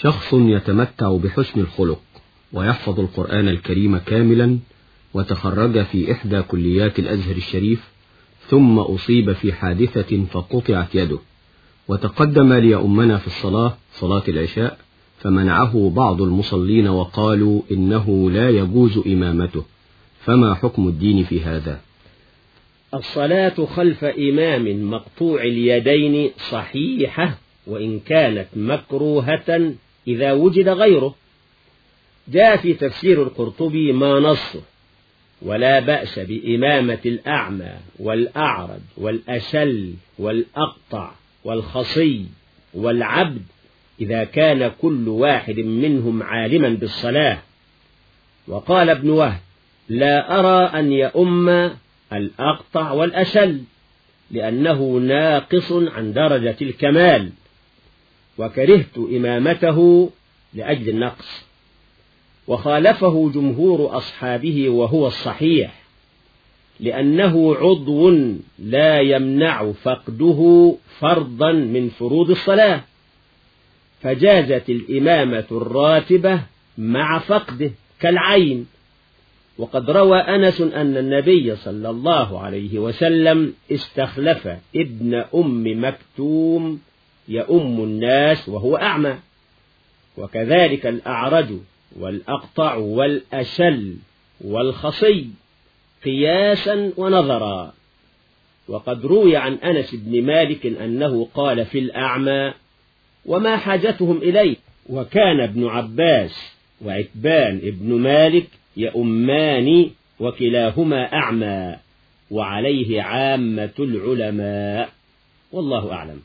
شخص يتمتع بحسن الخلق ويحفظ القرآن الكريم كاملا وتخرج في إحدى كليات الأزهر الشريف ثم أصيب في حادثة فقطعت يده. وتقدم ليؤمنا في الصلاة صلاة العشاء فمنعه بعض المصلين وقالوا إنه لا يجوز إمامته. فما حكم الدين في هذا؟ الصلاة خلف إمام مقطوع اليدين صحيحة وإن كانت مكروهة إذا وجد غيره. جاء في تفسير القرطبي ما نصه ولا بأس بإمامة الأعمى والأعرج والأشل والأقطع والخصي والعبد إذا كان كل واحد منهم عالما بالصلاة. وقال ابن وهب لا أرى أن يؤم الأقطع والأشل لأنه ناقص عن درجة الكمال. وكرهت إمامته لأجل النقص. وخالفه جمهور أصحابه وهو الصحيح لأنه عضو لا يمنع فقده فرضا من فروض الصلاة فجازت الإمامة الراتبة مع فقده كالعين. وقد روى أنس أن النبي صلى الله عليه وسلم استخلف ابن أم مكتوم يؤم الناس وهو أعمى. وكذلك الأعرج والأقطع والأشل والخصي قياسا ونظرا. وقد روي عن أنس بن مالك أنه قال في الأعمى وما حاجتهم إليه وكان ابن عباس وعتبان ابن مالك يؤمان وكلاهما أعمى وعليه عامة العلماء. والله أعلم.